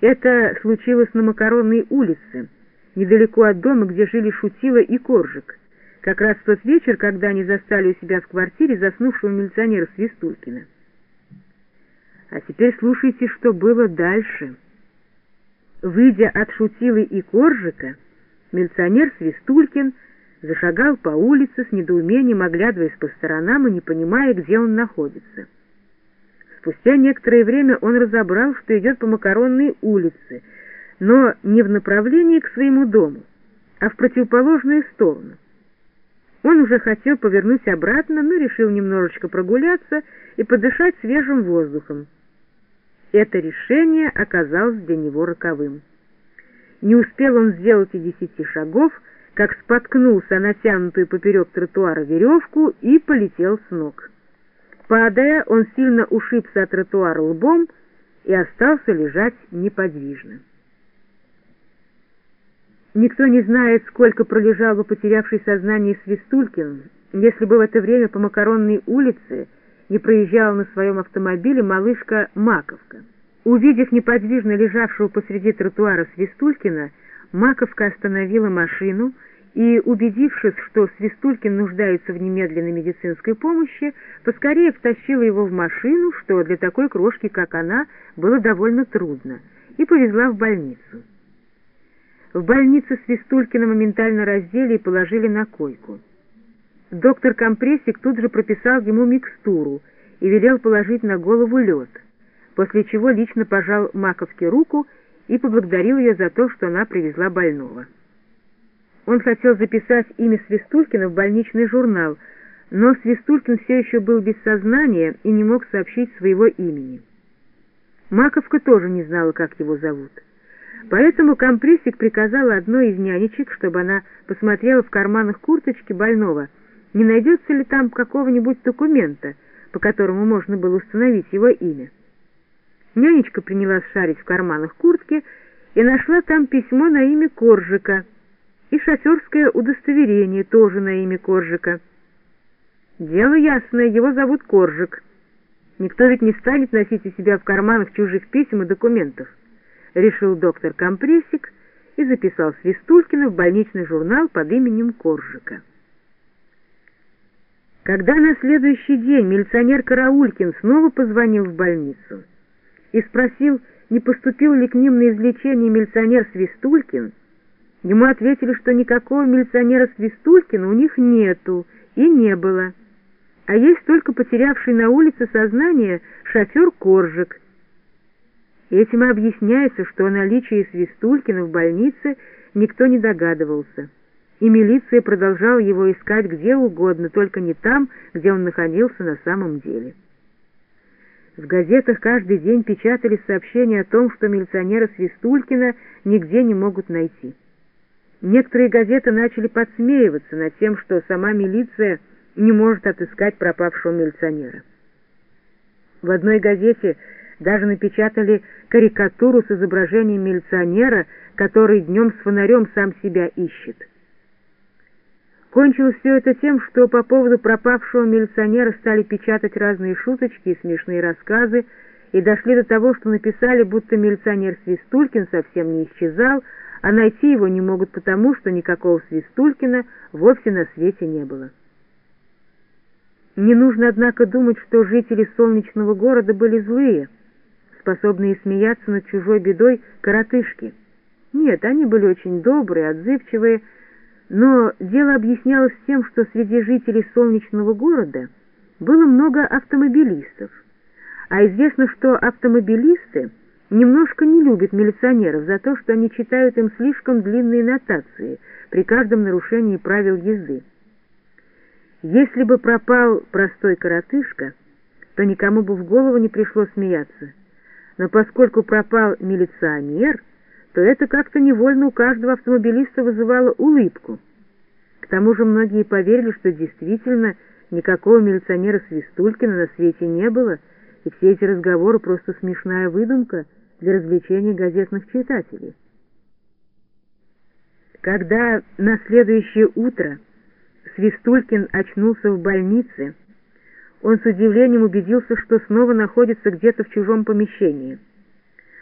Это случилось на Макаронной улице, недалеко от дома, где жили Шутила и Коржик, как раз в тот вечер, когда они застали у себя в квартире заснувшего милиционера Свистулькина. А теперь слушайте, что было дальше. Выйдя от Шутилы и Коржика, милиционер Свистулькин зашагал по улице с недоумением, оглядываясь по сторонам и не понимая, где он находится. Спустя некоторое время он разобрал, что идет по Макаронной улице, но не в направлении к своему дому, а в противоположную сторону. Он уже хотел повернуть обратно, но решил немножечко прогуляться и подышать свежим воздухом. Это решение оказалось для него роковым. Не успел он сделать и десяти шагов, как споткнулся натянутую поперек тротуара веревку и полетел с ног. Падая, он сильно ушибся от тротуара лбом и остался лежать неподвижно. Никто не знает, сколько пролежал бы потерявший сознание Свистулькин, если бы в это время по Макаронной улице не проезжала на своем автомобиле малышка Маковка. Увидев неподвижно лежавшего посреди тротуара Свистулькина, Маковка остановила машину и, убедившись, что Свистулькин нуждается в немедленной медицинской помощи, поскорее втащила его в машину, что для такой крошки, как она, было довольно трудно, и повезла в больницу. В больнице Свистулькина моментально раздели и положили на койку. Доктор Компрессик тут же прописал ему микстуру и велел положить на голову лед, после чего лично пожал Маковке руку и поблагодарил ее за то, что она привезла больного. Он хотел записать имя Свистулькина в больничный журнал, но Свистулькин все еще был без сознания и не мог сообщить своего имени. Маковка тоже не знала, как его зовут. Поэтому компрессик приказал одной из нянечек, чтобы она посмотрела в карманах курточки больного, не найдется ли там какого-нибудь документа, по которому можно было установить его имя. Нянечка принялась шарить в карманах куртки и нашла там письмо на имя Коржика — и шоферское удостоверение тоже на имя Коржика. Дело ясное, его зовут Коржик. Никто ведь не станет носить у себя в карманах чужих писем и документов, решил доктор Компрессик и записал Свистулькина в больничный журнал под именем Коржика. Когда на следующий день милиционер Караулькин снова позвонил в больницу и спросил, не поступил ли к ним на излечение милиционер Свистулькин, Ему ответили, что никакого милиционера Свистулькина у них нету и не было, а есть только потерявший на улице сознание шофер Коржик. Этим и объясняется, что о наличии Свистулькина в больнице никто не догадывался, и милиция продолжала его искать где угодно, только не там, где он находился на самом деле. В газетах каждый день печатали сообщения о том, что милиционера Свистулькина нигде не могут найти. Некоторые газеты начали подсмеиваться над тем, что сама милиция не может отыскать пропавшего милиционера. В одной газете даже напечатали карикатуру с изображением милиционера, который днем с фонарем сам себя ищет. Кончилось все это тем, что по поводу пропавшего милиционера стали печатать разные шуточки и смешные рассказы, и дошли до того, что написали, будто милиционер Свистулькин совсем не исчезал, а найти его не могут потому, что никакого Свистулькина вовсе на свете не было. Не нужно, однако, думать, что жители солнечного города были злые, способные смеяться над чужой бедой коротышки. Нет, они были очень добрые, отзывчивые, но дело объяснялось тем, что среди жителей солнечного города было много автомобилистов, а известно, что автомобилисты — немножко не любят милиционеров за то, что они читают им слишком длинные нотации при каждом нарушении правил езды. Если бы пропал простой коротышка, то никому бы в голову не пришло смеяться. Но поскольку пропал милиционер, то это как-то невольно у каждого автомобилиста вызывало улыбку. К тому же многие поверили, что действительно никакого милиционера Свистулькина на свете не было, и все эти разговоры просто смешная выдумка для развлечения газетных читателей. Когда на следующее утро Свистулькин очнулся в больнице, он с удивлением убедился, что снова находится где-то в чужом помещении —